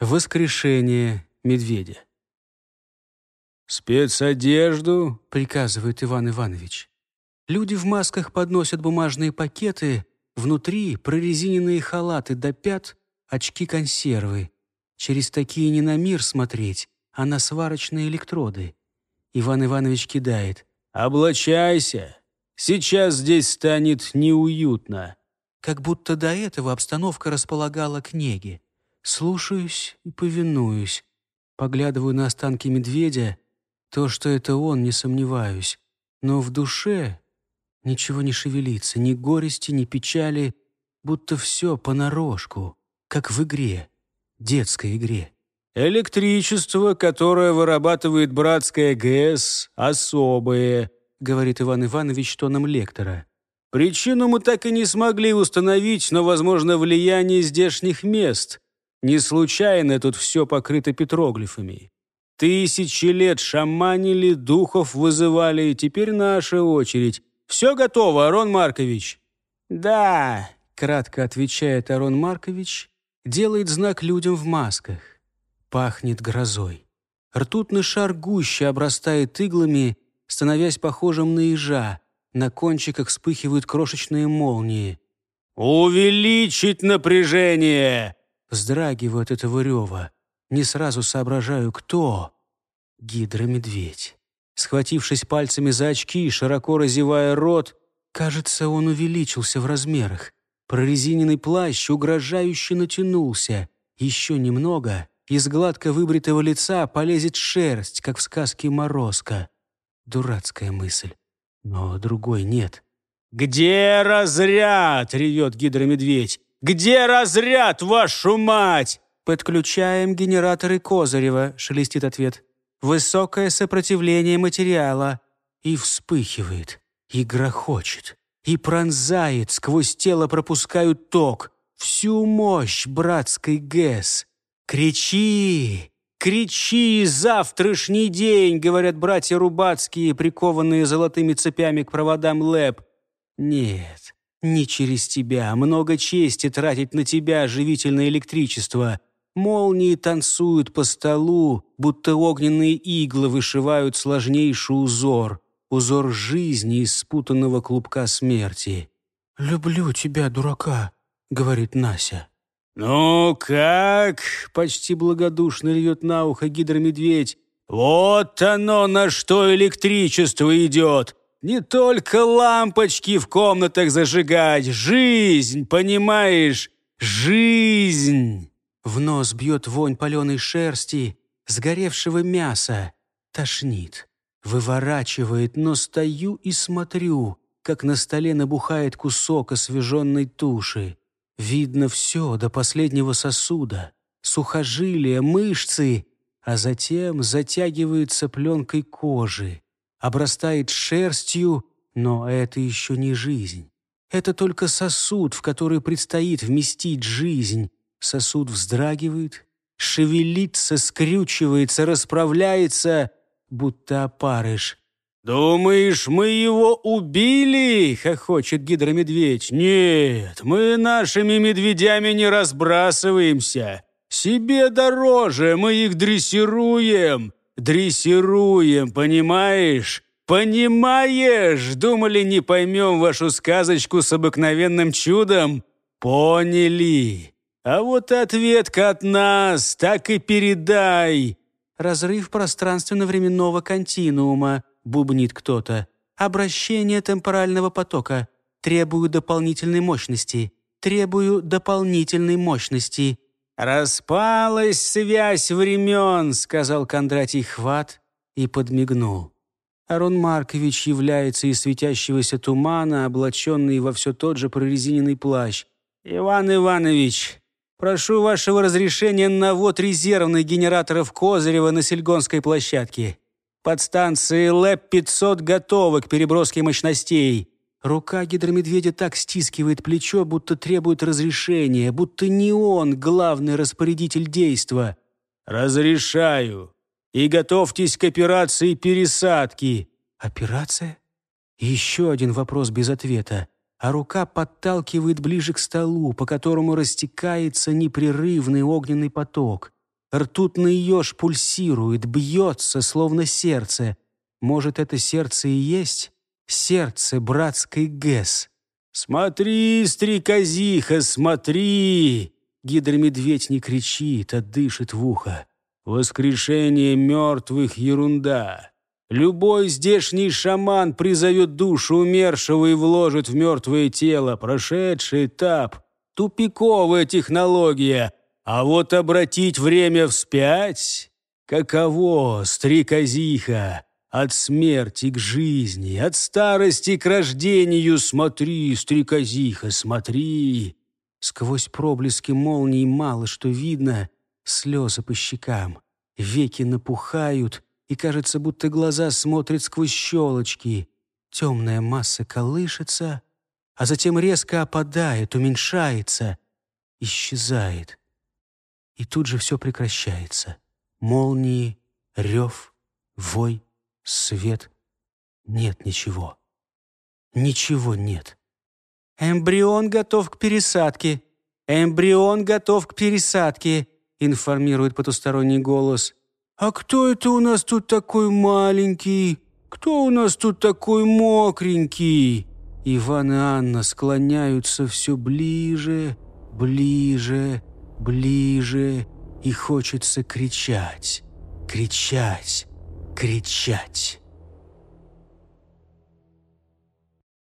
Воскрешение медведя. «Спецодежду», — приказывает Иван Иванович. Люди в масках подносят бумажные пакеты, внутри прорезиненные халаты до пят, очки-консервы. Через такие не на мир смотреть, а на сварочные электроды. Иван Иванович кидает. «Облачайся! Сейчас здесь станет неуютно!» Как будто до этого обстановка располагала к неге. Слушаюсь и повинуюсь. Поглядываю на останки медведя. То, что это он, не сомневаюсь. Но в душе ничего не шевелится, ни горести, ни печали, будто все понарошку, как в игре, детской игре. «Электричество, которое вырабатывает братская ГЭС, особое», говорит Иван Иванович тоном лектора. «Причину мы так и не смогли установить, но, возможно, влияние здешних мест. Не случайно тут все покрыто петроглифами. Тысячи лет шаманили, духов вызывали, и теперь наша очередь. Все готово, Арон Маркович?» «Да», — кратко отвечает Арон Маркович, делает знак людям в масках. Пахнет грозой. Ртутный шар гуще обрастает иглами, становясь похожим на ежа. На кончиках вспыхивают крошечные молнии. «Увеличить напряжение!» Вздрагиваю от этого рева. Не сразу соображаю, кто. Гидромедведь. Схватившись пальцами за очки и широко разевая рот, кажется, он увеличился в размерах. Прорезиненный плащ угрожающе натянулся. Еще немного, из гладко выбритого лица полезет шерсть, как в сказке «Морозко». Дурацкая мысль. Но другой нет. «Где разряд?» — ревет гидромедведь. «Где разряд, вашу мать?» «Подключаем генераторы Козырева», — шелестит ответ. «Высокое сопротивление материала». И вспыхивает, и грохочет, и пронзает, сквозь тело пропускают ток. Всю мощь братской ГЭС. «Кричи! Кричи! Завтрашний день!» — говорят братья Рубацкие, прикованные золотыми цепями к проводам ЛЭП. «Нет, не через тебя. Много чести тратить на тебя живительное электричество. Молнии танцуют по столу, будто огненные иглы вышивают сложнейший узор. Узор жизни из спутанного клубка смерти. «Люблю тебя, дурака», — говорит Нася. «Ну как?» — почти благодушно ревет на ухо гидромедведь. «Вот оно, на что электричество идет! Не только лампочки в комнатах зажигать, жизнь, понимаешь? Жизнь!» В нос бьет вонь паленой шерсти, сгоревшего мяса. Тошнит. Выворачивает, но стою и смотрю, как на столе набухает кусок освеженной туши. Видно все до последнего сосуда, сухожилия, мышцы, а затем затягивается пленкой кожи обрастает шерстью, но это еще не жизнь. Это только сосуд, в который предстоит вместить жизнь. Сосуд вздрагивает, шевелится, скрючивается, расправляется, будто опарыш. «Думаешь, мы его убили?» — хохочет гидромедведь. «Нет, мы нашими медведями не разбрасываемся. Себе дороже, мы их дрессируем. Дрессируем, понимаешь? Понимаешь? Думали, не поймем вашу сказочку с обыкновенным чудом? Поняли. А вот ответка от нас, так и передай. Разрыв пространственно-временного континуума, бубнит кто-то. Обращение темпорального потока. Требую дополнительной мощности. Требую дополнительной мощности. «Распалась связь времен», — сказал Кондратий Хват и подмигнул. Арон Маркович является из светящегося тумана, облаченный во все тот же прорезиненный плащ. «Иван Иванович, прошу вашего разрешения на ввод резервных генераторов Козырева на Сельгонской площадке. Подстанции ЛЭП-500 готовы к переброске мощностей. Рука гидромедведя так стискивает плечо, будто требует разрешения, будто не он главный распорядитель действа. «Разрешаю. И готовьтесь к операции пересадки». «Операция?» Еще один вопрос без ответа, а рука подталкивает ближе к столу, по которому растекается непрерывный огненный поток. Ртутный еж пульсирует, бьется, словно сердце. Может, это сердце и есть? Сердце братской ГЭС. «Смотри, стрекозиха, смотри!» Гидромедведь не кричит, а дышит в ухо. «Воскрешение мертвых — ерунда. Любой здешний шаман призовет душу умершего и вложит в мертвое тело. Прошедший этап. Тупиковая технология. А вот обратить время вспять... Каково, стрекозиха? От смерти к жизни, от старости к рождению. Смотри, стрекозиха, смотри. Сквозь проблески молний мало что видно. Слезы по щекам. Веки напухают, и кажется, будто глаза смотрят сквозь щелочки. Темная масса колышется, а затем резко опадает, уменьшается, исчезает. И тут же все прекращается. Молнии, рев, вой, свет. Нет ничего. Ничего нет. «Эмбрион готов к пересадке! Эмбрион готов к пересадке!» информирует потусторонний голос. «А кто это у нас тут такой маленький? Кто у нас тут такой мокренький?» Иван и Анна склоняются все ближе, ближе, ближе, и хочется кричать, кричать, кричать.